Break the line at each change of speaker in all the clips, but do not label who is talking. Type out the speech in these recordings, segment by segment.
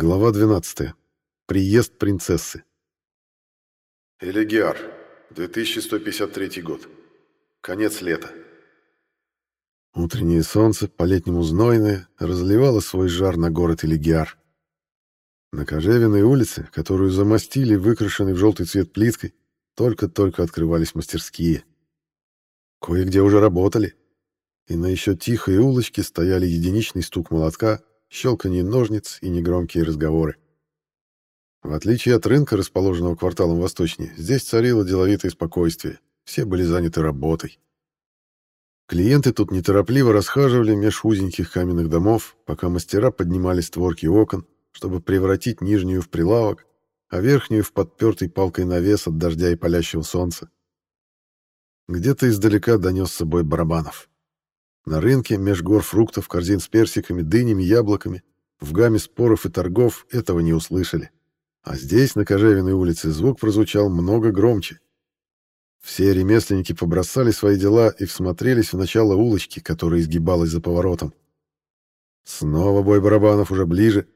Глава 12. Приезд принцессы. Элегиар. 2153 год. Конец лета. Утреннее солнце, по-летнему знойное, разливало свой жар на город Элегиар. На Кожевиной улице, которую замостили выкрашенной в желтый цвет плиткой, только-только открывались мастерские. Кое-где уже работали, и на еще тихой улочке стояли единичный стук молотка, щелканье ножниц и негромкие разговоры. В отличие от рынка, расположенного кварталом восточнее, здесь царило деловитое спокойствие. Все были заняты работой. Клиенты тут неторопливо расхаживали меж узеньких каменных домов, пока мастера поднимали створки окон, чтобы превратить нижнюю в прилавок, а верхнюю в подпертый палкой навес от дождя и палящего солнца. Где-то издалека донесся бой барабанов. На рынке, меж гор фруктов, корзин с персиками, дынями, яблоками, в гамме споров и торгов этого не услышали. А здесь, на Кожевиной улице, звук прозвучал много громче. Все ремесленники побросали свои дела и всмотрелись в начало улочки, которая изгибалась за поворотом. Снова бой барабанов уже ближе.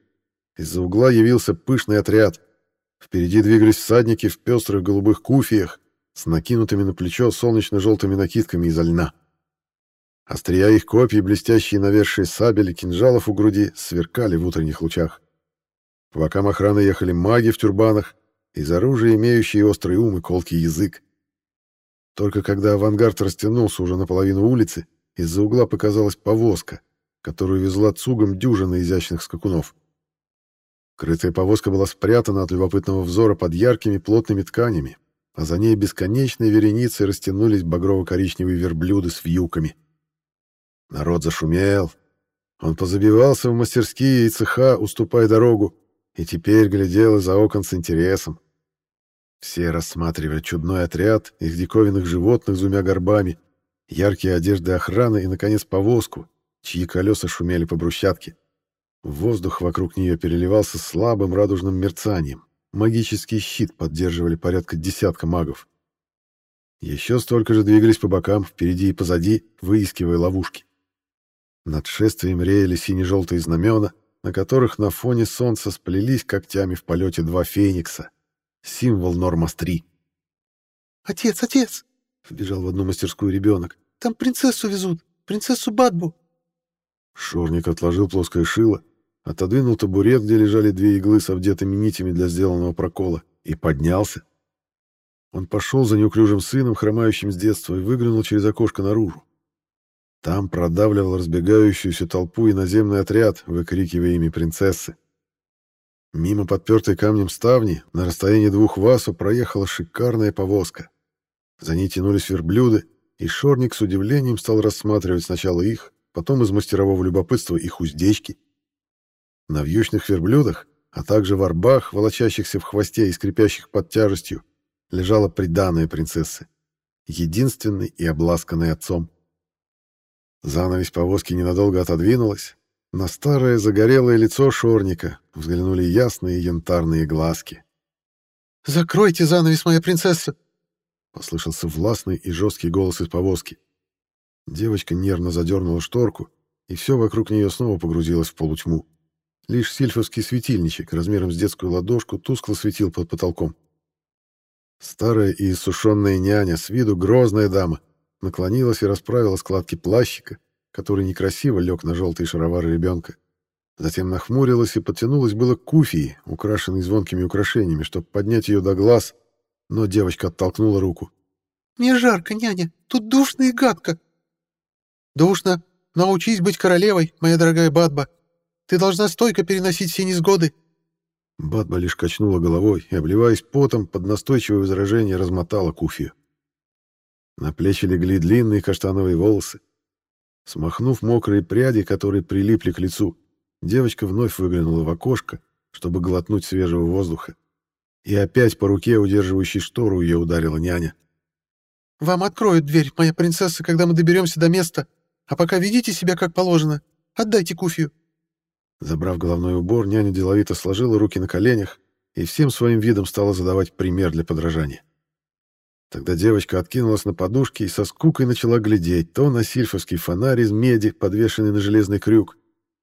Из-за угла явился пышный отряд. Впереди двигались всадники в пестрых голубых куфиях с накинутыми на плечо солнечно-желтыми накидками из льна. Острия их копий, блестящие навершие сабели, кинжалов у груди, сверкали в утренних лучах. По бокам охраны ехали маги в тюрбанах, из оружия имеющие острый ум и колкий язык. Только когда авангард растянулся уже наполовину улицы, из-за угла показалась повозка, которую везла цугом дюжина изящных скакунов. Крытая повозка была спрятана от любопытного взора под яркими плотными тканями, а за ней бесконечной вереницей растянулись багрово-коричневые верблюды с вьюками. Народ зашумел. Он позабивался в мастерские и цеха, уступая дорогу, и теперь глядел из-за окон с интересом. Все рассматривали чудной отряд, их диковинных животных с двумя горбами, яркие одежды охраны и, наконец, повозку, чьи колеса шумели по брусчатке. Воздух вокруг нее переливался слабым радужным мерцанием. Магический щит поддерживали порядка десятка магов. Еще столько же двигались по бокам, впереди и позади, выискивая ловушки. Над шествием реяли сине-желтые знамена, на которых на фоне солнца сплелись когтями в полете два феникса. Символ Нормас-3.
«Отец, отец!» — вбежал в одну мастерскую ребенок. «Там принцессу везут, принцессу Бадбу!»
Шорник отложил плоское шило, отодвинул табурет, где лежали две иглы с обдетыми нитями для сделанного прокола, и поднялся. Он пошел за неуклюжим сыном, хромающим с детства, и выглянул через окошко наружу. Там продавливал разбегающуюся толпу иноземный отряд, выкрикивая имя принцессы. Мимо подпертой камнем ставни на расстоянии двух васу проехала шикарная повозка. За ней тянулись верблюды, и Шорник с удивлением стал рассматривать сначала их, потом из мастерового любопытства их уздечки. На вьючных верблюдах, а также в арбах, волочащихся в хвосте и скрипящих под тяжестью, лежала приданая принцессы, единственной и обласканной отцом. Занавесь повозки ненадолго отодвинулась. На старое загорелое лицо шорника взглянули ясные янтарные глазки.
«Закройте занавес, моя принцесса!»
Послышался властный и жесткий голос из повозки. Девочка нервно задернула шторку, и все вокруг нее снова погрузилось в полутьму. Лишь сильфовский светильничек размером с детскую ладошку тускло светил под потолком. Старая и иссушенная няня, с виду грозная дама, наклонилась и расправила складки плащика, который некрасиво лег на желтые шаровары ребенка. Затем нахмурилась и потянулась было к куфии, украшенной звонкими украшениями, чтобы поднять ее до глаз, но девочка оттолкнула руку.
«Мне жарко, няня, тут душно и гадко». «Душно. Научись быть королевой, моя дорогая Бадба. Ты должна стойко переносить все несгоды».
Бадба лишь качнула головой и, обливаясь потом, под настойчивое возражение размотала куфию. На плечи легли длинные каштановые волосы. Смахнув мокрые пряди, которые прилипли к лицу, девочка вновь выглянула в окошко, чтобы глотнуть свежего воздуха. И опять по руке, удерживающей штору, ее ударила няня.
«Вам откроют дверь, моя принцесса, когда мы доберемся до места. А пока ведите себя как положено. Отдайте куфию».
Забрав головной убор, няня деловито сложила руки на коленях и всем своим видом стала задавать пример для подражания. Тогда девочка откинулась на подушке и со скукой начала глядеть то на сильфовский фонарь из меди, подвешенный на железный крюк,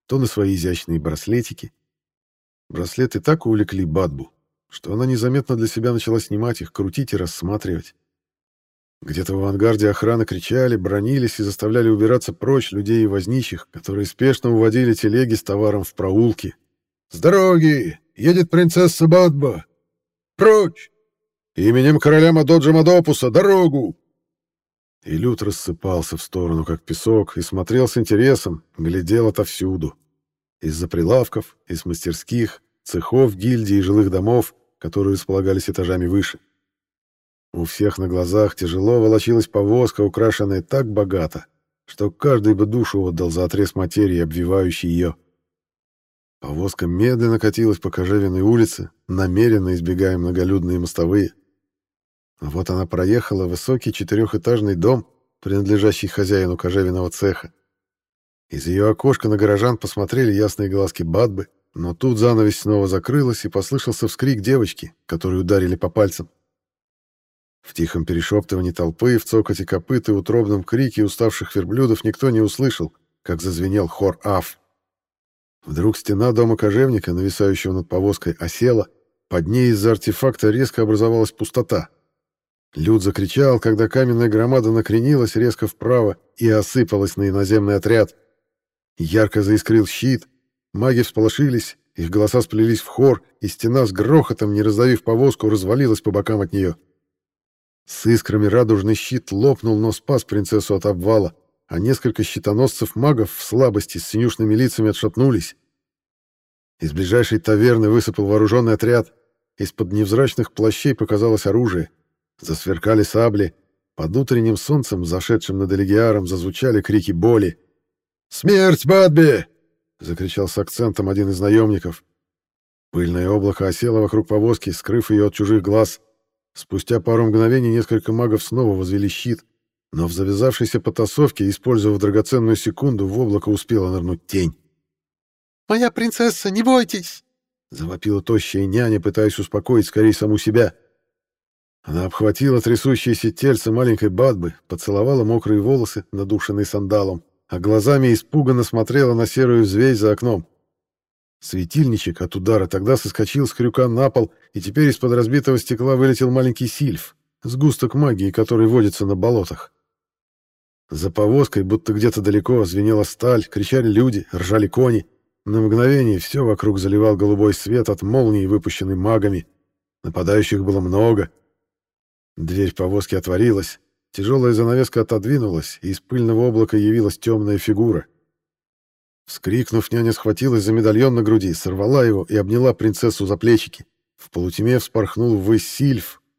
то на свои изящные браслетики. Браслеты так увлекли Бадбу, что она незаметно для себя начала снимать их, крутить и рассматривать. Где-то в авангарде охраны кричали, бронились и заставляли убираться прочь людей и возничьих, которые спешно уводили телеги с товаром в проулки. «С дороги! Едет принцесса Бадба! Прочь! Именем короля Мадоджа Мадопуса! Дорогу!» И Люд рассыпался в сторону, как песок, и смотрел с интересом, глядел отовсюду. Из-за прилавков, из мастерских, цехов, гильдий и жилых домов, которые располагались этажами выше. У всех на глазах тяжело волочилась повозка, украшенная так богато, что каждый бы душу отдал за отрез материи, обвивающий ее. Повозка медленно катилась по Кожевиной улице, намеренно избегая многолюдные мостовые. Вот она проехала высокий четырехэтажный дом, принадлежащий хозяину кожевенного цеха. Из ее окошка на горожан посмотрели ясные глазки Бадбы, но тут занавесь снова закрылась, и послышался вскрик девочки, которую ударили по пальцам. В тихом перешептывании толпы, в цокоте копыт и утробном крике уставших верблюдов никто не услышал, как зазвенел хор «Аф». Вдруг стена дома кожевника, нависающего над повозкой, осела, под ней из-за артефакта резко образовалась пустота. Люд закричал, когда каменная громада накренилась резко вправо и осыпалась на иноземный отряд. Ярко заискрил щит, маги всполошились, их голоса сплелись в хор, и стена с грохотом, не раздавив повозку, развалилась по бокам от нее. С искрами радужный щит лопнул, но спас принцессу от обвала, а несколько щитоносцев-магов в слабости с синюшными лицами отшатнулись. Из ближайшей таверны высыпал вооруженный отряд. Из-под невзрачных плащей показалось оружие. Засверкали сабли. Под утренним солнцем, зашедшим над Элегиаром, зазвучали крики боли. «Смерть, Бадби!» — закричал с акцентом один из наемников. Пыльное облако осело вокруг повозки, скрыв ее от чужих глаз. Спустя пару мгновений несколько магов снова возвели щит, но в завязавшейся потасовке, использовав драгоценную секунду, в облако успела нырнуть тень.
«Моя принцесса, не бойтесь!»
— завопила тощая няня, пытаясь успокоить скорее саму себя. Она обхватила трясущееся тельце маленькой Бадбы, поцеловала мокрые волосы, надушенные сандалом, а глазами испуганно смотрела на серую взвесь за окном. Светильничек от удара тогда соскочил с крюка на пол, и теперь из-под разбитого стекла вылетел маленький сильф, сгусток магии, который водится на болотах. За повозкой, будто где-то далеко, звенела сталь, кричали люди, ржали кони. На мгновение все вокруг заливал голубой свет от молнии, выпущенной магами. Нападающих было много. Дверь повозки отворилась, тяжелая занавеска отодвинулась, и из пыльного облака явилась темная фигура — Вскрикнув, няня схватилась за медальон на груди, сорвала его и обняла принцессу за плечики. В полутьме вспорхнул ввысь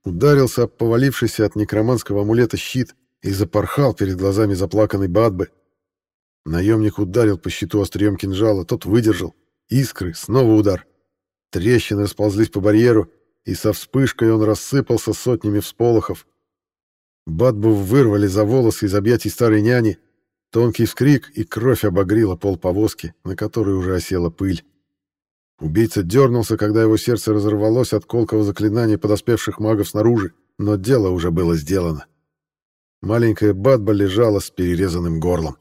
ударился об повалившийся от некроманского амулета щит и запорхал перед глазами заплаканной Бадбы. Наемник ударил по щиту острием кинжала, тот выдержал. Искры, снова удар. Трещины расползлись по барьеру, и со вспышкой он рассыпался сотнями всполохов. Бадбу вырвали за волосы из объятий старой няни, Тонкий вскрик, и кровь обогрила пол повозки, на которой уже осела пыль. Убийца дернулся, когда его сердце разорвалось от колкого заклинания подоспевших магов снаружи, но дело уже было сделано. Маленькая Бадба лежала с перерезанным горлом.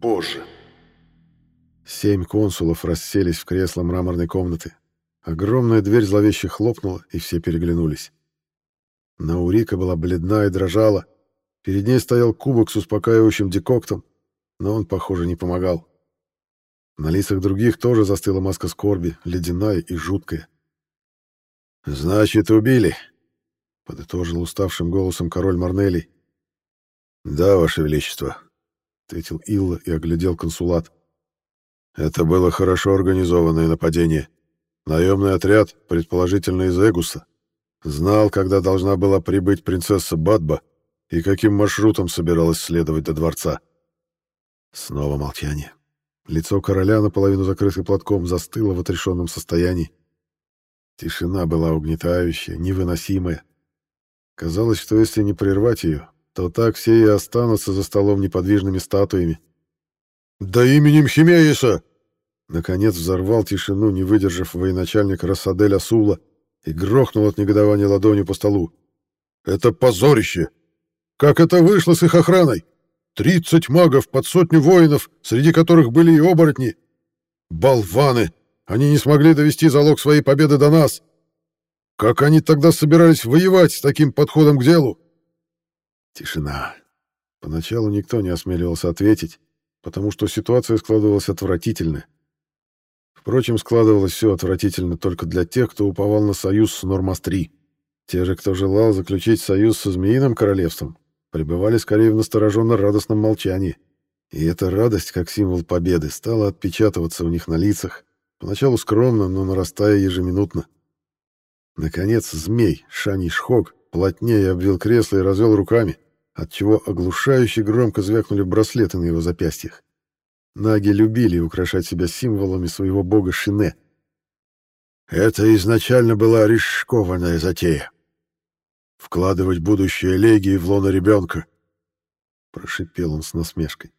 Позже.
Семь консулов расселись в кресло мраморной комнаты. Огромная дверь зловеще хлопнула, и все переглянулись. Наурика была бледна и дрожала. Перед ней стоял кубок с успокаивающим декоктом, но он, похоже, не помогал. На лицах других тоже застыла маска скорби, ледяная и жуткая. «Значит, убили», — подытожил уставшим голосом король Марнелий. «Да, ваше величество», — ответил Илла и оглядел консулат. «Это было хорошо организованное нападение. Наемный отряд, предположительно из Эгуса, Знал, когда должна была прибыть принцесса Бадба и каким маршрутом собиралась следовать до дворца. Снова молчание. Лицо короля, наполовину закрытым платком, застыло в отрешенном состоянии. Тишина была угнетающая, невыносимая. Казалось, что если не прервать ее, то так все и останутся за столом неподвижными статуями. «Да именем Химеиса!» Наконец взорвал тишину, не выдержав военачальник Рассадель Асула, и грохнул от негодования ладонью по столу. «Это позорище! Как это вышло с их охраной? Тридцать магов под сотню воинов, среди которых были и оборотни. Болваны! Они не смогли довести залог своей победы до нас. Как они тогда собирались воевать с таким подходом к делу? Тишина. Поначалу никто не осмеливался ответить, потому что ситуация складывалась отвратительно. Впрочем, складывалось все отвратительно только для тех, кто уповал на союз с Нормастри. Те же, кто желал заключить союз со Змеиным Королевством, пребывали скорее в настороженно-радостном молчании. И эта радость, как символ победы, стала отпечатываться у них на лицах, поначалу скромно, но нарастая ежеминутно. Наконец, змей, Шани Шхок, плотнее обвил кресло и развел руками, отчего оглушающе громко звякнули браслеты на его запястьях. Наги любили украшать себя символами своего бога Шине. Это изначально была рискованная затея. Вкладывать будущее легии в лоно ребенка. Прошипел он с насмешкой.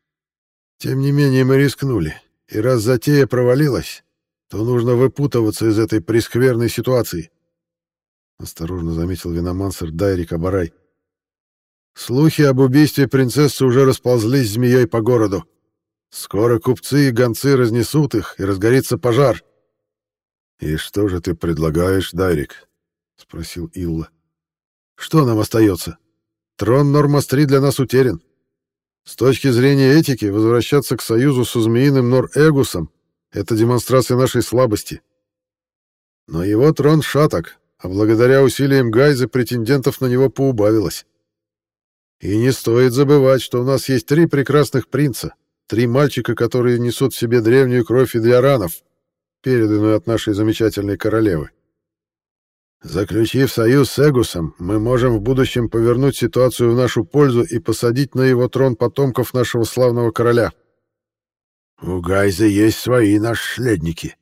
Тем не менее мы рискнули, и раз затея провалилась, то нужно выпутываться из этой прескверной ситуации. Осторожно заметил виномансер Дайрик Абарай. Слухи об убийстве принцессы уже расползлись змеей по городу. Скоро купцы и гонцы разнесут их, и разгорится пожар. «И что же ты предлагаешь, Дайрик?» — спросил Илла. «Что нам остается? Трон Нормастри для нас утерян. С точки зрения этики, возвращаться к союзу со змеиным Нор-Эгусом — это демонстрация нашей слабости. Но его трон шаток, а благодаря усилиям Гайза претендентов на него поубавилось. И не стоит забывать, что у нас есть три прекрасных принца, три мальчика, которые несут в себе древнюю кровь идиаранов, переданную от нашей замечательной королевы. Заключив союз с Эгусом, мы можем в будущем повернуть ситуацию в нашу пользу и посадить на его трон потомков нашего славного короля. У Гайза есть свои наследники,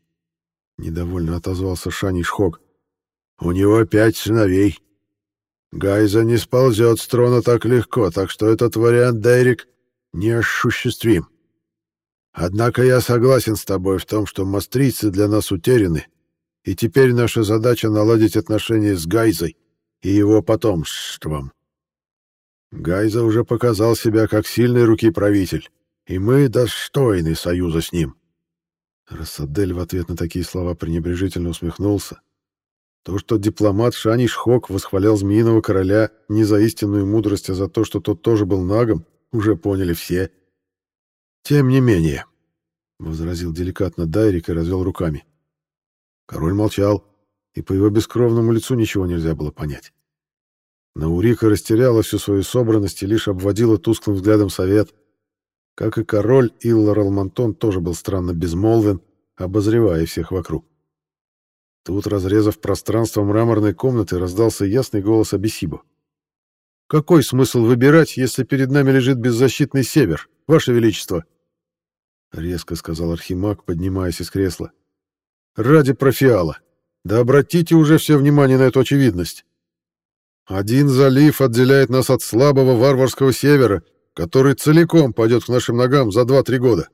недовольно отозвался Шани Шхок. У него пять сыновей. Гайза не сползет с трона так легко, так что этот вариант, Дерек, неосуществим. Однако я согласен с тобой в том, что мастрийцы для нас утеряны, и теперь наша задача наладить отношения с Гайзой и его потомством. Гайза уже показал себя как сильный руки правитель, и мы достойны союза с ним. Рассадель в ответ на такие слова пренебрежительно усмехнулся, то, что дипломат Шани Шхок восхвалял Змеиного Короля не за истинную мудрость, а за то, что тот тоже был нагом, уже поняли все. «Тем не менее», — возразил деликатно Дайрик и развел руками. Король молчал, и по его бескровному лицу ничего нельзя было понять. Наурика растеряла всю свою собранность и лишь обводила тусклым взглядом совет. Как и король, Иллар Алмантон тоже был странно безмолвен, обозревая всех вокруг. Тут, разрезав пространство мраморной комнаты, раздался ясный голос Абисибо. «Какой смысл выбирать, если перед нами лежит беззащитный север, Ваше Величество?» Резко сказал Архимаг, поднимаясь из кресла. «Ради профиала. Да обратите уже все внимание на эту очевидность. Один залив отделяет нас от слабого варварского севера, который целиком пойдет к нашим ногам за два-три года.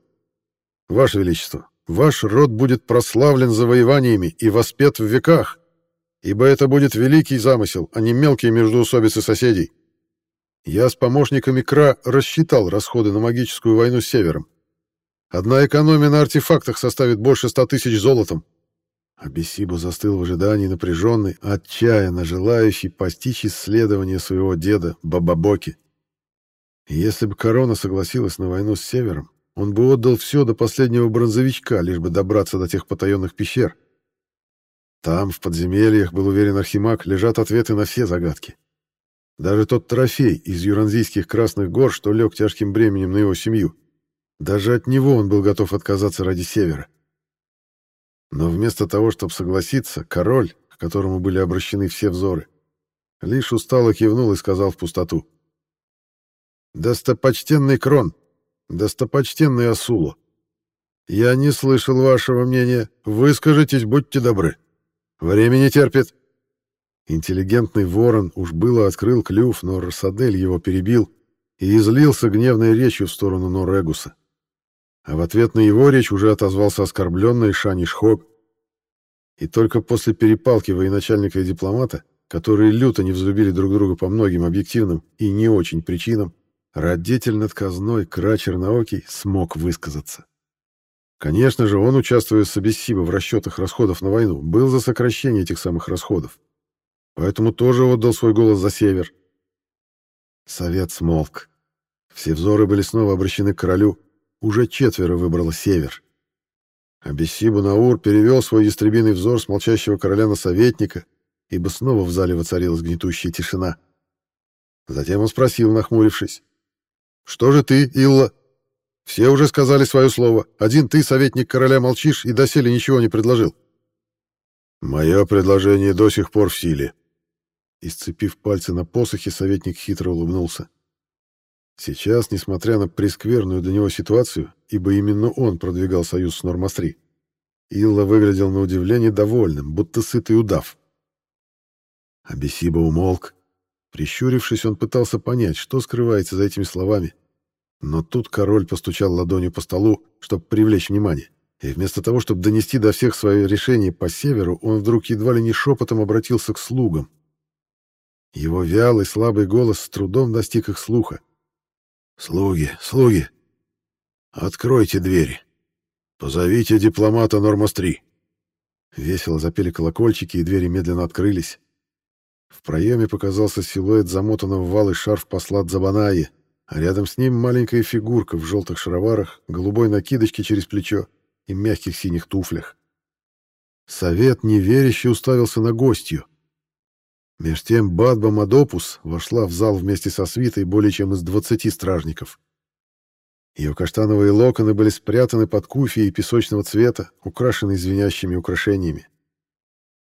Ваше Величество, Ваш род будет прославлен завоеваниями и воспет в веках, ибо это будет великий замысел, а не мелкие междоусобицы соседей. Я с помощниками Кра рассчитал расходы на магическую войну с Севером. Одна экономия на артефактах составит больше ста тысяч золотом. Абисибо застыл в ожидании напряженный, отчаянно желающий постичь исследования своего деда Бабабоки. если бы корона согласилась на войну с Севером, он бы отдал все до последнего бронзовичка, лишь бы добраться до тех потаенных пещер. Там, в подземельях, был уверен Архимаг, лежат ответы на все загадки. Даже тот трофей из юранзийских красных гор, что лег тяжким бременем на его семью. Даже от него он был готов отказаться ради севера. Но вместо того, чтобы согласиться, король, к которому были обращены все взоры, лишь устало кивнул и сказал в пустоту. «Достопочтенный Крон, «Достопочтенный Асуло, я не слышал вашего мнения. Выскажитесь, будьте добры. Время не терпит». Интеллигентный ворон уж было открыл клюв, но Рассадель его перебил и излился гневной речью в сторону Норрегуса. А в ответ на его речь уже отозвался оскорбленный Шани Шхок. И только после перепалки военачальника и дипломата, которые люто не взлюбили друг друга по многим объективным и не очень причинам, родитель над казной Кра Черноокий смог высказаться. Конечно же, он, участвуя с Абиссиба в расчетах расходов на войну, был за сокращение этих самых расходов. Поэтому тоже отдал свой голос за север. Совет смолк. Все взоры были снова обращены к королю. Уже четверо выбрало север. Абиссибу Наур перевел свой ястребиный взор с молчащего короля на советника, ибо снова в зале воцарилась гнетущая тишина. Затем он спросил, нахмурившись. «Что же ты, Илла?» Все уже сказали свое слово. Один ты, советник короля, молчишь и доселе ничего не предложил. Мое предложение до сих пор в силе. Исцепив пальцы на посохе, советник хитро улыбнулся. Сейчас, несмотря на прескверную для него ситуацию, ибо именно он продвигал союз с Нормастри, Илла выглядел на удивление довольным, будто сытый удав. Абисиба умолк. Прищурившись, он пытался понять, что скрывается за этими словами, но тут король постучал ладонью по столу, чтобы привлечь внимание. И вместо того, чтобы донести до всех свое решение по северу, он вдруг едва ли не шепотом обратился к слугам. Его вялый, слабый голос с трудом достиг их слуха. «Слуги, слуги, откройте двери. Позовите дипломата Нормастри». Весело запели колокольчики, и двери медленно открылись. В проеме показался силуэт замотанного в валый шарф посла Дзабанаи, а рядом с ним маленькая фигурка в желтых шароварах, голубой накидочке через плечо и мягких синих туфлях. Совет неверяще уставился на гостью. Меж тем Бадба Мадопус вошла в зал вместе со свитой более чем из двадцати стражников. Ее каштановые локоны были спрятаны под куфией песочного цвета, украшенные звенящими украшениями.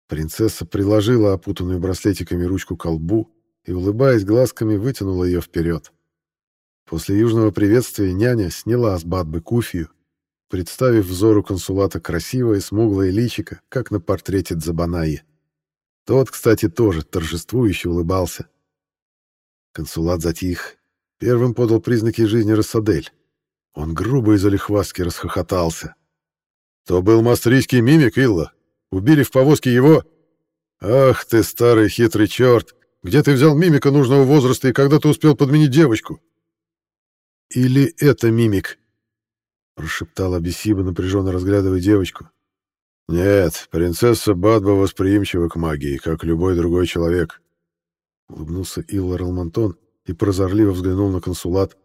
Принцесса приложила опутанную браслетиками ручку к колбу и, улыбаясь глазками, вытянула ее вперед. После южного приветствия няня сняла с Бадбы куфию, представив взору консулата красивое смуглое личико, как на портрете Дзабанаи. Тот, кстати, тоже торжествующе улыбался. Консулат затих. Первым подал признаки жизни Рассадель. Он грубо и залихвастки расхохотался. «То был мастрийский мимик, Илла. Убили в повозке его...» «Ах ты, старый хитрый черт! Где ты взял мимика нужного возраста и когда ты успел подменить девочку?» «Или это мимик?» — прошептала Бесиба, напряженно разглядывая девочку. «Нет, принцесса Бадба восприимчива к магии, как любой другой человек», — улыбнулся Иллар Алмантон и прозорливо взглянул на консулат.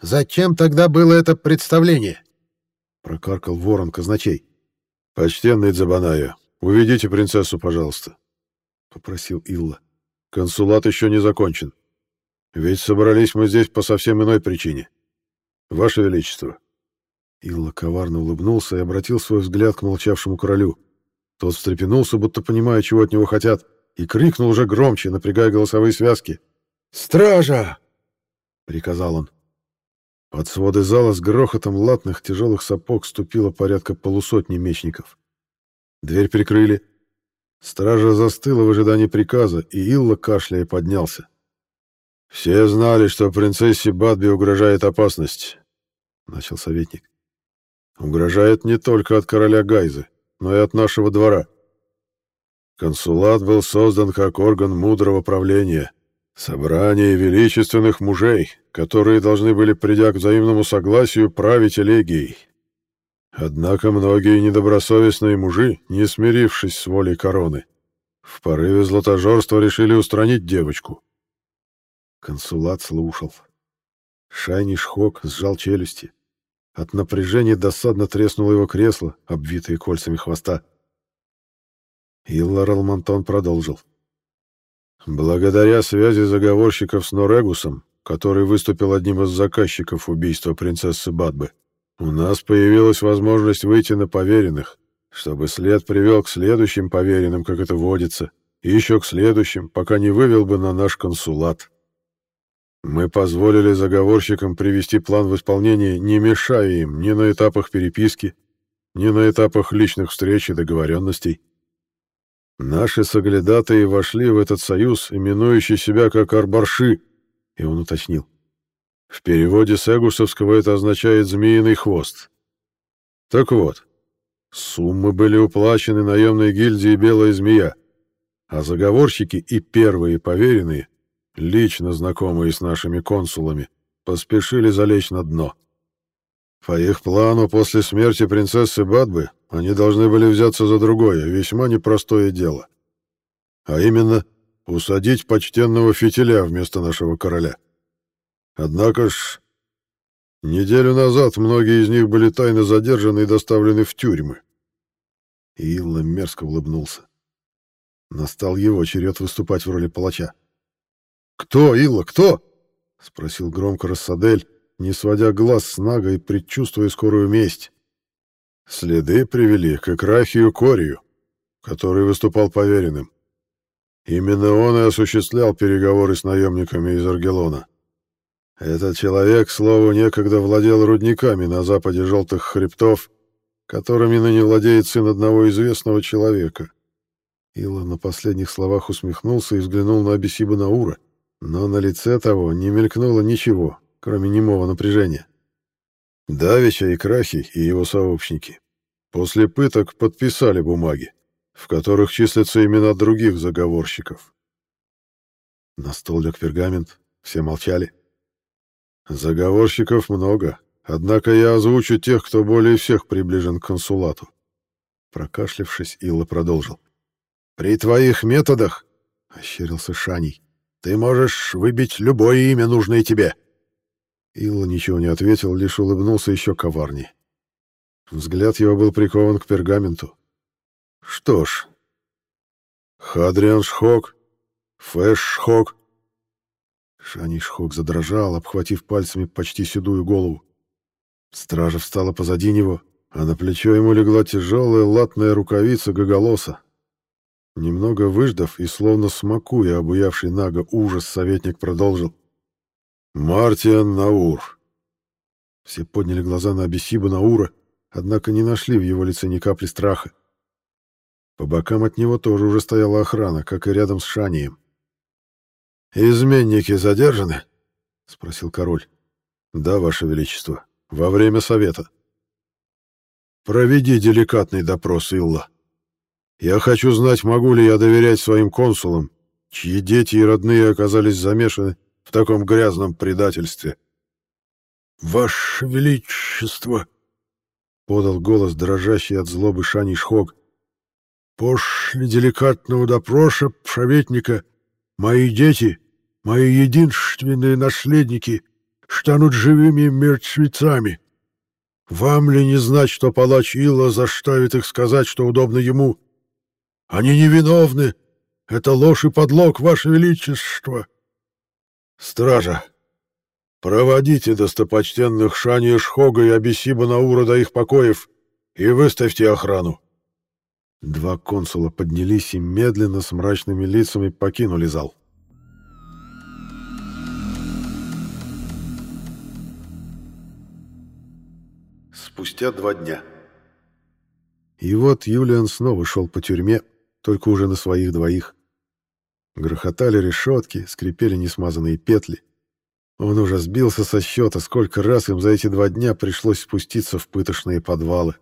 «Зачем тогда было это представление?»
— прокаркал ворон казначей. «Почтенный Дзабаная, уведите принцессу, пожалуйста», — попросил Илла. «Консулат еще не закончен». Ведь собрались мы здесь по совсем иной причине. Ваше Величество. Илла коварно улыбнулся и обратил свой взгляд к молчавшему королю. Тот встрепенулся, будто понимая, чего от него хотят, и крикнул уже громче, напрягая голосовые связки. «Стража!» — приказал он. Под своды зала с грохотом латных тяжелых сапог ступило порядка полусотни мечников. Дверь прикрыли. Стража застыла в ожидании приказа, и Илла, кашляя, поднялся. «Все знали, что принцессе Бадби угрожает опасность», — начал советник. «Угрожает не только от короля Гайзы, но и от нашего двора. Консулат был создан как орган мудрого правления, собрание величественных мужей, которые должны были, придя к взаимному согласию, править элегией. Однако многие недобросовестные мужи, не смирившись с волей короны, в порыве златожорства решили устранить девочку, Консулат слушал. Шайни Шхок сжал челюсти. От напряжения досадно треснуло его кресло, обвитое кольцами хвоста. Иллар Алмантон продолжил. Благодаря связи заговорщиков с Норегусом, который выступил одним из заказчиков убийства принцессы Бадбы, у нас появилась возможность выйти на поверенных, чтобы след привел к следующим поверенным, как это водится, и еще к следующим, пока не вывел бы на наш консулат. Мы позволили заговорщикам привести план в исполнение, не мешая им ни на этапах переписки, ни на этапах личных встреч и договоренностей. Наши соглядатые вошли в этот союз, именующий себя как Арбарши, и он уточнил. В переводе с эгусовского это означает «змеиный хвост». Так вот, суммы были уплачены наемной гильдии «Белая змея», а заговорщики и первые поверенные лично знакомые с нашими консулами, поспешили залечь на дно. По их плану, после смерти принцессы Бадбы, они должны были взяться за другое, весьма непростое дело. А именно, усадить почтенного фитиля вместо нашего короля. Однако ж, неделю назад многие из них были тайно задержаны и доставлены в тюрьмы. Илла мерзко улыбнулся. Настал его черед выступать в роли палача. «Кто, Илла, кто?» — спросил громко Рассадель, не сводя глаз с Нага и предчувствуя скорую месть. Следы привели к Экрахию Корию, который выступал поверенным. Именно он и осуществлял переговоры с наемниками из Аргелона. Этот человек, слову, некогда владел рудниками на западе Желтых Хребтов, которыми ныне владеет сын одного известного человека. Ила на последних словах усмехнулся и взглянул на Абисиба Наура, но на лице того не мелькнуло ничего, кроме немого напряжения. Давича и Крахи и его сообщники после пыток подписали бумаги, в которых числятся имена других заговорщиков. На стол лег пергамент, все молчали. Заговорщиков много, однако я озвучу тех, кто более всех приближен к консулату. Прокашлявшись, Илла продолжил. «При твоих методах, — ощерился Шаней, — ты можешь выбить любое имя, нужное тебе». Илла ничего не ответил, лишь улыбнулся еще коварнее. Взгляд его был прикован к пергаменту. Что ж, Хадриан Шхок, Фэш Шхок. Шани Шхок задрожал, обхватив пальцами почти седую голову. Стража встала позади него, а на плечо ему легла тяжелая латная рукавица Гоголоса. Немного выждав и словно смакуя обуявший Нага ужас, советник продолжил. «Мартиан Наур». Все подняли глаза на Абисиба Наура, однако не нашли в его лице ни капли страха. По бокам от него тоже уже стояла охрана, как и рядом с Шанием. «Изменники задержаны?» — спросил король. «Да, ваше величество, во время совета». «Проведи деликатный допрос, Илла. Я хочу знать, могу ли я доверять своим консулам, чьи дети и родные оказались замешаны в таком грязном предательстве». «Ваше величество!» — подал голос, дрожащий от злобы Шани Шхог. После деликатного допроса советника мои дети, мои единственные наследники, станут живыми мертвецами. Вам ли не знать, что палач Илла заставит их сказать, что удобно ему? Они невиновны. Это ложь и подлог, Ваше Величество. Стража, проводите достопочтенных Шани Шхога и Абисиба Наура до их покоев и выставьте охрану. Два консула поднялись и медленно с мрачными лицами покинули зал. Спустя два дня. И вот Юлиан снова шел по тюрьме, только уже на своих двоих. Грохотали решетки, скрипели несмазанные петли. Он уже сбился со счета, сколько раз им за эти два дня пришлось спуститься в пытошные подвалы.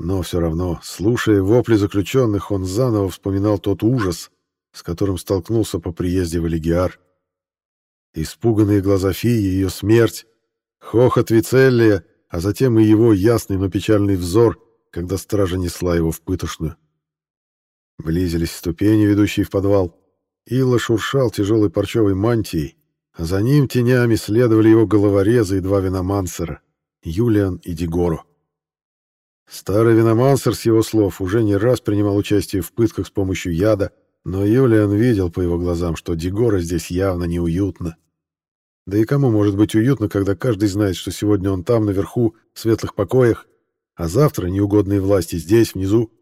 Но все равно, слушая вопли заключенных, он заново вспоминал тот ужас, с которым столкнулся по приезде в Элигиар. Испуганные глаза Фии, ее смерть, хохот Вицеллия, а затем и его ясный, но печальный взор, когда стража несла его в пытошную. Близились ступени, ведущие в подвал. Илла шуршал тяжелой парчевой мантией, а за ним тенями следовали его головорезы и два виномансера — Юлиан и Дигоро. Старый виномансер, с его слов, уже не раз принимал участие в пытках с помощью яда, но Юлиан видел по его глазам, что Дигора здесь явно неуютно. Да и кому может быть уютно, когда каждый знает, что сегодня он там, наверху, в светлых покоях, а завтра неугодные власти здесь, внизу?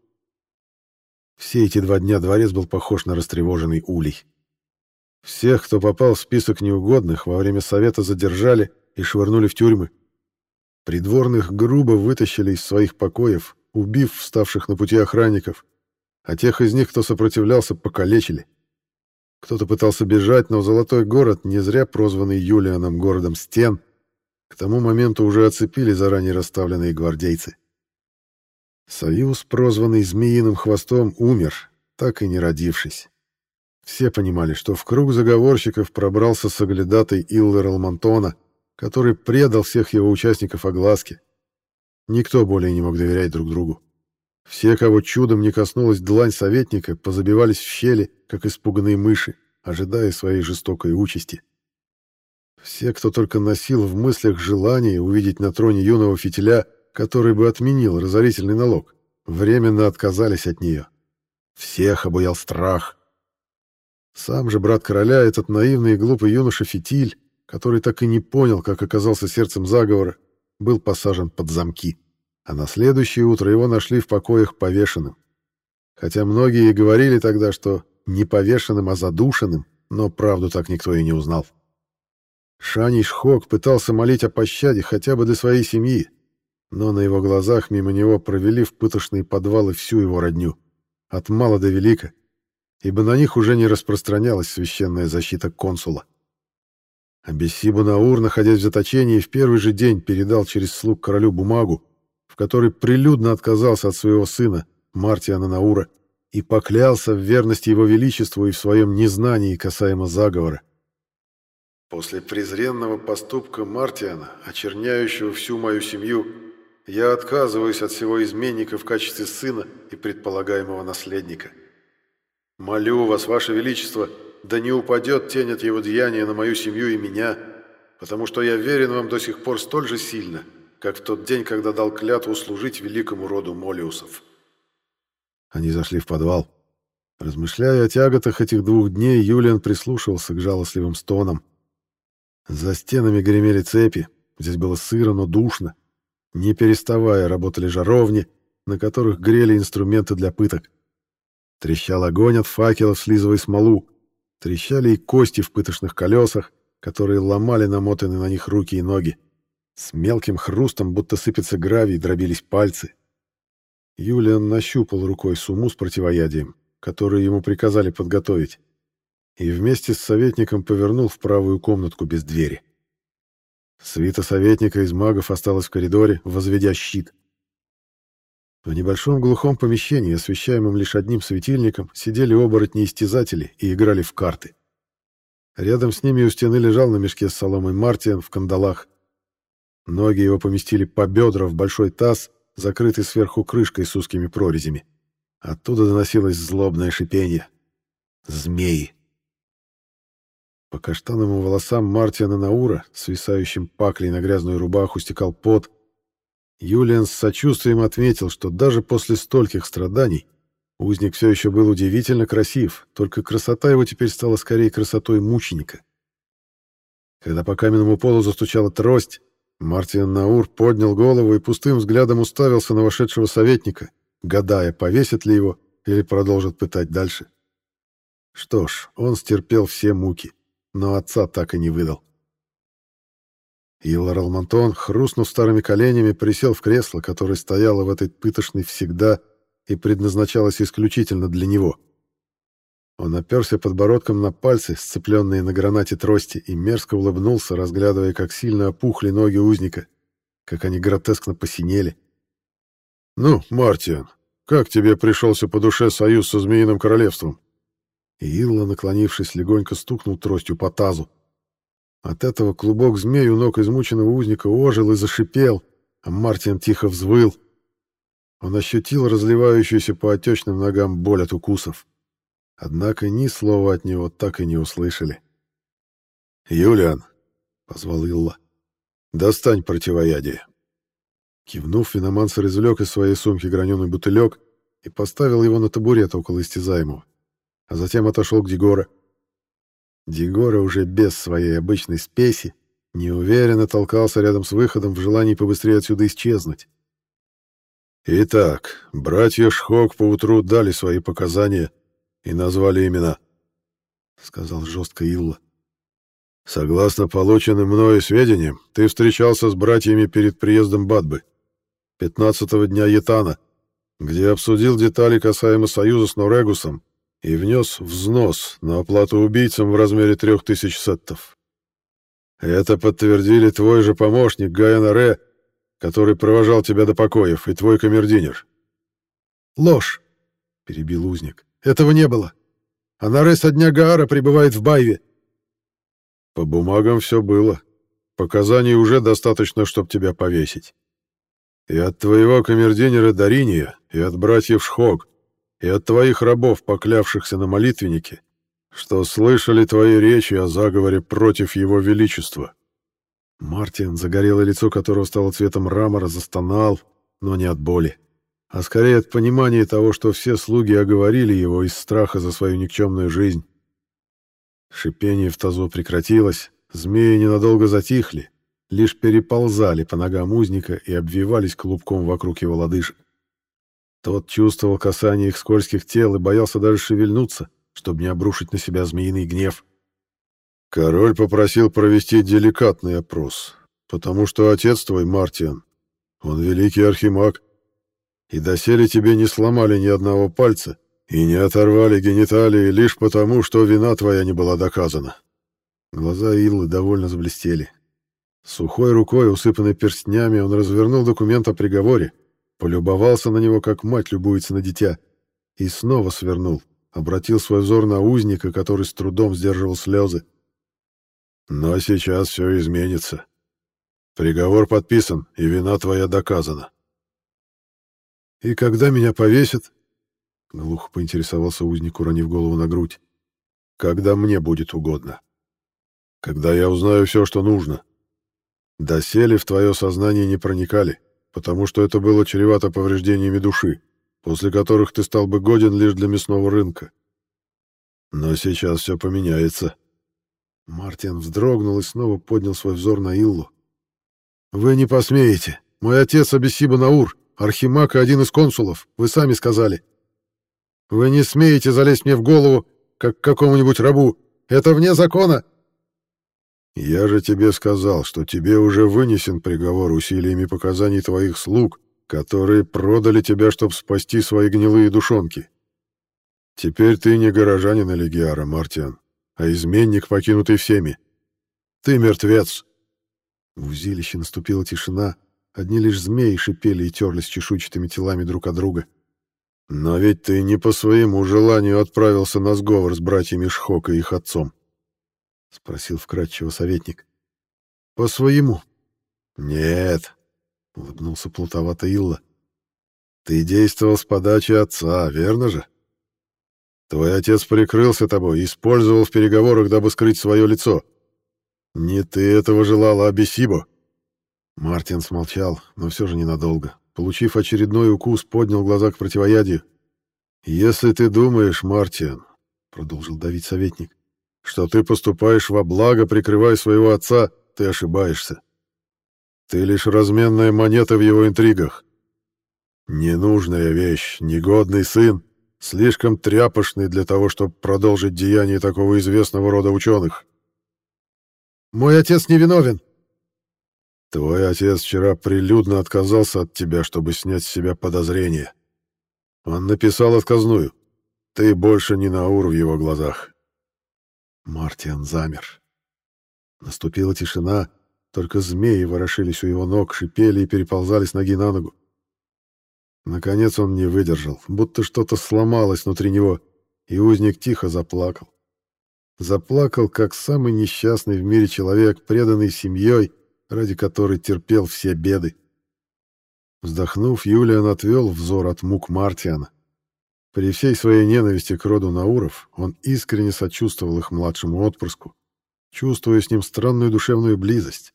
Все эти два дня дворец был похож на растревоженный улей. Всех, кто попал в список неугодных, во время совета задержали и швырнули в тюрьмы. Придворных грубо вытащили из своих покоев, убив вставших на пути охранников, а тех из них, кто сопротивлялся, покалечили. Кто-то пытался бежать, но Золотой город, не зря прозванный Юлианом городом стен, к тому моменту уже оцепили заранее расставленные гвардейцы. Союз, прозванный Змеиным хвостом, умер, так и не родившись. Все понимали, что в круг заговорщиков пробрался соглядатый Иллер Алмантона — который предал всех его участников огласки. Никто более не мог доверять друг другу. Все, кого чудом не коснулась длань советника, позабивались в щели, как испуганные мыши, ожидая своей жестокой участи. Все, кто только носил в мыслях желание увидеть на троне юного фитиля, который бы отменил разорительный налог, временно отказались от нее. Всех обуял страх. Сам же брат короля, этот наивный и глупый юноша Фитиль, который так и не понял, как оказался сердцем заговора, был посажен под замки. А на следующее утро его нашли в покоях повешенным. Хотя многие и говорили тогда, что не повешенным, а задушенным, но правду так никто и не узнал. Шаниш Хок пытался молить о пощаде хотя бы для своей семьи, но на его глазах мимо него провели в пытошные подвалы всю его родню, от мала до велика, ибо на них уже не распространялась священная защита консула. Абессибу Наур, находясь в заточении, в первый же день передал через слуг королю бумагу, в которой прилюдно отказался от своего сына, Мартиана Наура, и поклялся в верности его величеству и в своем незнании касаемо заговора. После презренного поступка Мартиана, очерняющего всю мою семью, я отказываюсь от всего изменника в качестве сына и предполагаемого наследника. Молю вас, ваше величество, да не упадет тень от его деяния на мою семью и меня, потому что я верен вам до сих пор столь же сильно, как в тот день, когда дал клятву служить великому роду Молиусов». Они зашли в подвал. Размышляя о тяготах этих двух дней, Юлиан прислушивался к жалостливым стонам, за стенами гремели цепи, здесь было сыро, но душно. Не переставая работали жаровни, на которых грели инструменты для пыток. Трещал огонь от факелов, слизывая смолу. Трещали и кости в пыточных колесах, которые ломали намотанные на них руки и ноги. С мелким хрустом, будто сыпется гравий, дробились пальцы. Юлиан нащупал рукой сумму с противоядием, которую ему приказали подготовить и вместе с советником повернул в правую комнатку без двери. Свита советника из магов осталась в коридоре, возведя щит. В небольшом глухом помещении, освещаемом лишь одним светильником, сидели оборотни-истязатели и играли в карты. Рядом с ними у стены лежал на мешке с соломой Мартиан в кандалах. Ноги его поместили по бедра в большой таз, закрытый сверху крышкой с узкими прорезями. Оттуда доносилось злобное шипение. Змеи. По каштановым волосам Мартина Наура, свисающим паклей на грязную рубаху, стекал пот. Юлиан с сочувствием отметил, что даже после стольких страданий узник все еще был удивительно красив, только красота его теперь стала скорее красотой мученика. Когда по каменному полу застучала трость, Мартин Наур поднял голову и пустым взглядом уставился на вошедшего советника, гадая, повесят ли его или продолжат пытать дальше. Что ж, он стерпел все муки но отца так и не выдал. Иллар Алмантон, хрустнув старыми коленями, присел в кресло, которое стояло в этой пытошной всегда и предназначалось исключительно для него. Он оперся подбородком на пальцы, сцепленные на гранате трости, и мерзко улыбнулся, разглядывая, как сильно опухли ноги узника, как они гротескно посинели. «Ну, Мартиан, как тебе пришелся по душе союз со Змеиным Королевством?» Илла, наклонившись, легонько стукнул тростью по тазу. От этого клубок змей у ног измученного узника ожил и зашипел, а Мартин тихо взвыл. Он ощутил разливающуюся по отечным ногам боль от укусов. Однако ни слова от него так и не услышали. «Юлиан», — позвал Илла, — «достань противоядие». Кивнув, Виномансер извлек из своей сумки граненый бутылек и поставил его на табурет около истязаемого а затем отошел к Дегора. Дегора уже без своей обычной спеси неуверенно толкался рядом с выходом в желании побыстрее отсюда исчезнуть. «Итак, братья Шхок поутру дали свои показания и назвали имена», — сказал жестко Илла. «Согласно полученным мною сведениям, ты встречался с братьями перед приездом Бадбы, 15-го дня Етана, где обсудил детали касаемо союза с Норегусом и внес взнос на оплату убийцам в размере трех тысяч сеттов. Это подтвердили твой же помощник Гайан Ре, который провожал тебя до покоев, и твой камердинер.
Ложь, перебил узник. Этого не было. Анаре со дня Гаара пребывает в Байве.
По бумагам все было. показаний уже достаточно, чтобы тебя повесить. И от твоего камердинера Дариния, и от братьев Шхог, и от твоих рабов, поклявшихся на молитвеннике, что слышали твои речи о заговоре против его величества. Мартин, загорелое лицо которого стало цветом мрамора, застонал, но не от боли, а скорее от понимания того, что все слуги оговорили его из страха за свою никчемную жизнь. Шипение в тазу прекратилось, змеи ненадолго затихли, лишь переползали по ногам узника и обвивались клубком вокруг его лодыжек. Тот чувствовал касание их скользких тел и боялся даже шевельнуться, чтобы не обрушить на себя змеиный гнев. Король попросил провести деликатный опрос, потому что отец твой, Мартиан, он великий архимаг, и доселе тебе не сломали ни одного пальца и не оторвали гениталии лишь потому, что вина твоя не была доказана. Глаза Иллы довольно заблестели. Сухой рукой, усыпанной перстнями, он развернул документ о приговоре, полюбовался на него, как мать любуется на дитя, и снова свернул, обратил свой взор на узника, который с трудом сдерживал слезы. Но сейчас все изменится. Приговор подписан, и вина твоя доказана. И когда меня повесят? Глухо поинтересовался узник, уронив голову на грудь. Когда мне будет угодно. Когда я узнаю все, что нужно. Доселе в твое сознание не проникали, потому что это было чревато повреждениями души, после которых ты стал бы годен лишь для мясного рынка. Но сейчас все поменяется. Мартин вздрогнул и снова поднял свой взор на Иллу. «Вы не посмеете. Мой отец Абиссиба Наур, архимаг и один из консулов, вы сами сказали. Вы не смеете залезть мне в голову, как какому-нибудь рабу. Это вне закона!» «Я же тебе сказал, что тебе уже вынесен приговор усилиями показаний твоих слуг, которые продали тебя, чтобы спасти свои гнилые душонки. Теперь ты не горожанин Элегиара, Мартиан а изменник, покинутый всеми. Ты мертвец. В узилище наступила тишина, одни лишь змеи шипели и терлись чешуйчатыми телами друг от друга. Но ведь ты не по своему желанию отправился на сговор с братьями Шхока и их отцом. — спросил вкратчиво советник. — По своему. — Нет, — улыбнулся плутовато Илла. — Ты действовал с подачи отца, верно же? — Твой отец прикрылся тобой, использовал в переговорах, дабы скрыть свое лицо. Не ты этого желала, а Бесибо. Мартин смолчал, но все же ненадолго. Получив очередной укус, поднял глаза к противоядию. «Если ты думаешь, Мартин, — продолжил давить советник, — что ты поступаешь во благо, прикрывая своего отца, ты ошибаешься. Ты лишь разменная монета в его интригах. Ненужная вещь, негодный сын, слишком тряпошный для того, чтобы продолжить деяние такого известного рода ученых. «Мой отец невиновен!» «Твой отец вчера прилюдно отказался от тебя, чтобы снять с себя подозрения. Он написал отказную. Ты больше не Наур в его глазах». Мартиан замер. Наступила тишина, только змеи ворошились у его ног, шипели и переползали с ноги на ногу. Наконец он не выдержал, будто что-то сломалось внутри него, и узник тихо заплакал. Заплакал, как самый несчастный в мире человек, преданный семьей, ради которой терпел все беды. Вздохнув, Юлиан отвел взор от мук Мартиана. При всей своей ненависти к роду Науров он искренне сочувствовал их младшему отпрыску, чувствуя с ним странную душевную близость.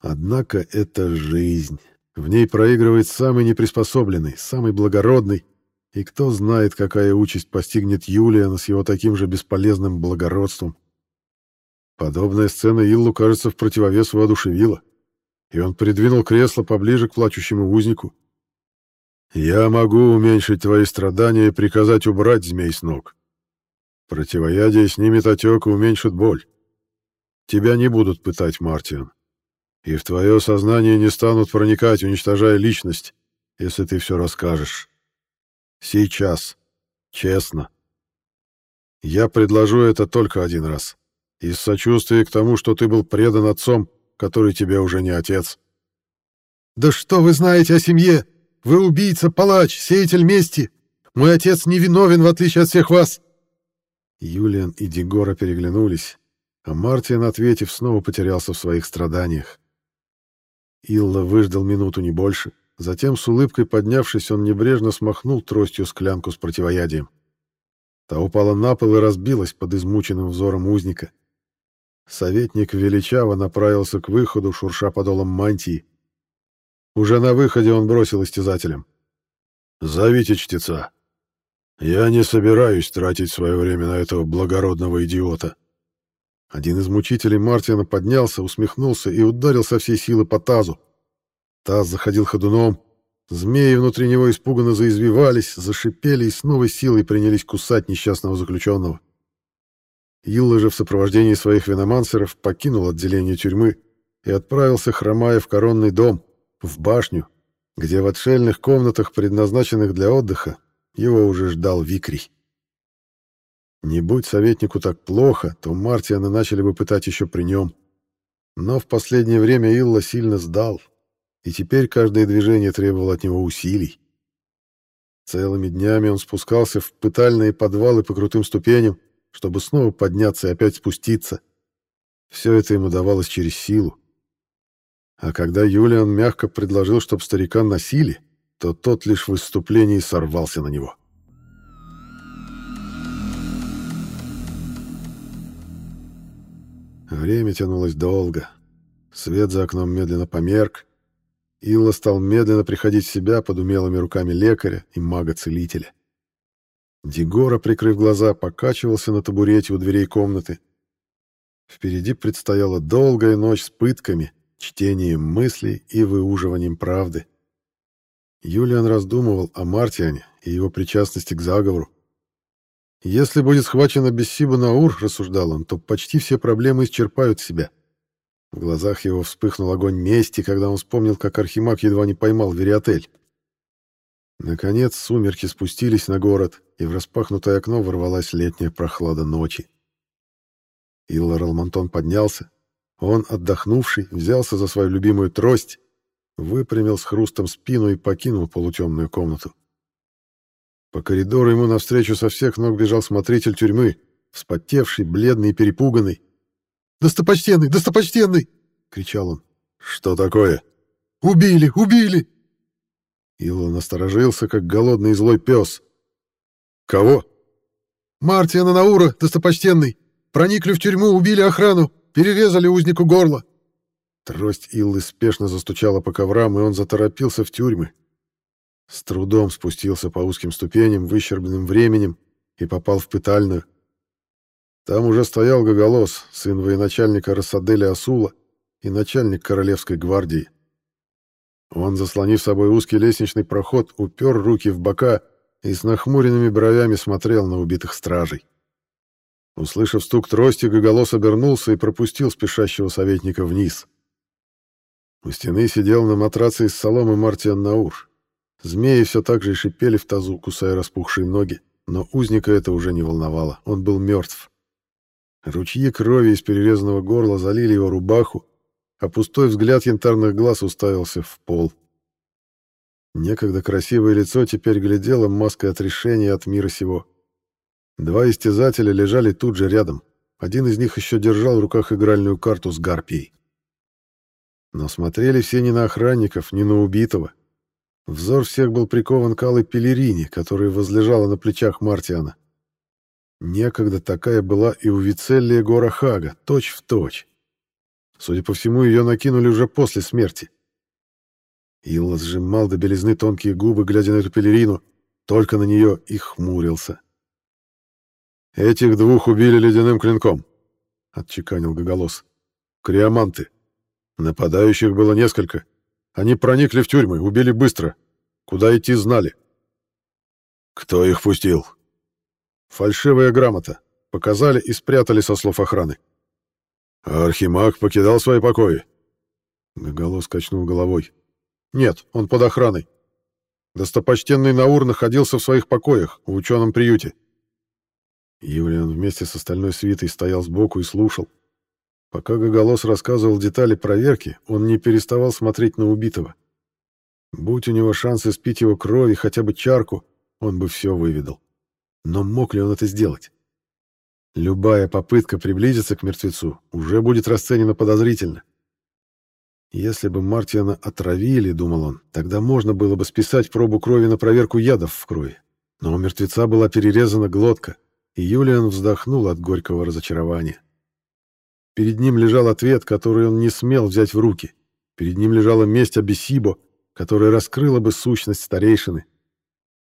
Однако это жизнь. В ней проигрывает самый неприспособленный, самый благородный, и кто знает, какая участь постигнет Юлиана с его таким же бесполезным благородством. Подобная сцена Иллу, кажется, в противовес воодушевила, и он придвинул кресло поближе к плачущему узнику. «Я могу уменьшить твои страдания и приказать убрать змей с ног. Противоядие снимет отек и уменьшит боль. Тебя не будут пытать, Мартиан и в твое сознание не станут проникать, уничтожая личность, если ты все расскажешь. Сейчас. Честно. Я предложу это только один раз. Из сочувствия к тому, что ты был предан отцом, который тебе уже не отец. «Да что вы знаете о семье? Вы убийца, палач, сеятель мести. Мой отец не виновен, в отличие от всех вас». Юлиан и Дегора переглянулись. а Мартин, ответив, снова потерялся в своих страданиях. Илла выждал минуту не больше, затем с улыбкой поднявшись, он небрежно смахнул тростью склянку с противоядием. Та упала на пол и разбилась под измученным взором узника. Советник величаво направился к выходу, шурша подолом мантии. Уже на выходе он бросил истязателям. «Зовите чтеца. Я не собираюсь тратить свое время на этого благородного идиота». Один из мучителей Мартина поднялся, усмехнулся и ударил со всей силы по тазу. Таз заходил ходуном, змеи внутри него испуганно заизвивались, зашипели и с новой силой принялись кусать несчастного заключенного. Илла же в сопровождении своих виномансеров покинул отделение тюрьмы и отправился, хромая в коронный дом, в башню, где в отшельных комнатах, предназначенных для отдыха, его уже ждал Викрий. Не будь советнику так плохо, то Мартиана начали бы пытать еще при нем. Но в последнее время Илла сильно сдал, и теперь каждое движение требовало от него усилий. Целыми днями он спускался в пытальные подвалы по крутым ступеням, чтобы снова подняться и опять спуститься. Все это ему давалось через силу. А когда Юлиан мягко предложил, чтобы старика носили, то тот лишь в выступлении сорвался на него. Время тянулось долго. Свет за окном медленно померк. Илла стал медленно приходить в себя под умелыми руками лекаря и мага-целителя. Дигора, прикрыв глаза, покачивался на табурете у дверей комнаты. Впереди предстояла долгая ночь с пытками, чтением мыслей и выуживанием правды. Юлиан раздумывал о Мартиане и его причастности к заговору. Если будет схвачена Бессиба Наур, рассуждал он, то почти все проблемы исчерпают себя. В глазах его вспыхнул огонь мести, когда он вспомнил, как Архимаг едва не поймал Вериотель. Наконец сумерки спустились на город, и в распахнутое окно ворвалась летняя прохлада ночи. Иллар Алмантон поднялся. Он, отдохнувший, взялся за свою любимую трость, выпрямил с хрустом спину и покинул полутемную комнату. По коридору ему навстречу со всех ног бежал смотритель тюрьмы, вспотевший, бледный и перепуганный. «Достопочтенный! Достопочтенный!» — кричал он. «Что такое?» «Убили! Убили!» Илон насторожился, как голодный и злой пес. «Кого?» «Мартиана Наура, достопочтенный! Проникли в тюрьму, убили охрану, перерезали узнику горло!» Трость Иллы спешно застучала по коврам, и он заторопился в тюрьмы, с трудом спустился по узким ступеням, выщербленным временем, и попал в пытальную. Там уже стоял Гоголос, сын военачальника Рассаделя Асула и начальник Королевской гвардии. Он, заслонив собой узкий лестничный проход, упер руки в бока и с нахмуренными бровями смотрел на убитых стражей. Услышав стук трости, Гоголос обернулся и пропустил спешащего советника вниз. У стены сидел на матраце из соломы Мартиан Наур. Змеи все так же и шипели в тазу, кусая распухшие ноги, но узника это уже не волновало, он был мертв. Ручьи крови из перерезанного горла залили его рубаху, а пустой взгляд янтарных глаз уставился в пол. Некогда красивое лицо теперь глядело маской отрешения от мира сего. Два истязателя лежали тут же рядом. Один из них еще держал в руках игральную карту с гарпией. Но смотрели все не на охранников, не на убитого, Взор всех был прикован к алой пелерине, которая возлежала на плечах Мартиана. Некогда такая была и у Вицеллия Гора Хага, точь в точь. Судя по всему, ее накинули уже после смерти. Илла сжимал до белизны тонкие губы, глядя на эту пелерину, только на нее и хмурился. «Этих двух убили ледяным клинком», — отчеканил Гоголос. «Криоманты. Нападающих было несколько, они проникли в тюрьмы, убили быстро. Куда идти знали. Кто их пустил? Фальшивая грамота. Показали и спрятали со слов охраны. А Архимаг покидал свои покои. Гоголос качнул головой. Нет, он под охраной. Достопочтенный Наур находился в своих покоях, в ученом приюте. Юлиан вместе с остальной свитой стоял сбоку и слушал. Пока Гоголос рассказывал детали проверки, он не переставал смотреть на убитого. Будь у него шансы спить его крови хотя бы чарку, он бы все выведал. Но мог ли он это сделать? Любая попытка приблизиться к мертвецу уже будет расценена подозрительно. Если бы Мартиана отравили, думал он, тогда можно было бы списать пробу крови на проверку ядов в крови. Но у мертвеца была перерезана глотка, и Юлиан вздохнул от горького разочарования. Перед ним лежал ответ, который он не смел взять в руки. Перед ним лежала месть Абисибо, которая раскрыла бы сущность старейшины.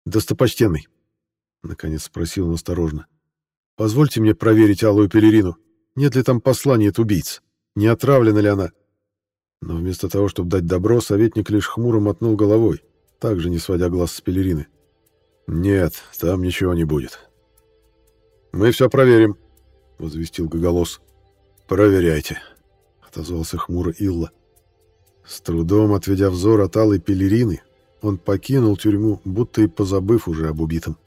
«Достопочтенный», — наконец спросил он осторожно, — «позвольте мне проверить алую пелерину. Нет ли там послания от убийц? Не отравлена ли она?» Но вместо того, чтобы дать добро, советник лишь хмуро мотнул головой, также не сводя глаз с пелерины. «Нет, там ничего не будет». «Мы все проверим», — возвестил Гоголос. «Проверяйте», — отозвался хмуро Илла. С трудом отведя взор от алой пелерины, он покинул тюрьму, будто и позабыв уже об убитом.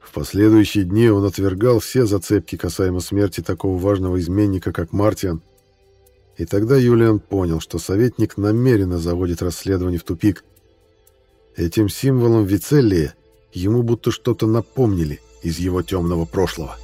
В последующие дни он отвергал все зацепки касаемо смерти такого важного изменника, как Мартиан. И тогда Юлиан понял, что советник намеренно заводит расследование в тупик. Этим символом Вицеллия ему будто что-то напомнили из его темного прошлого.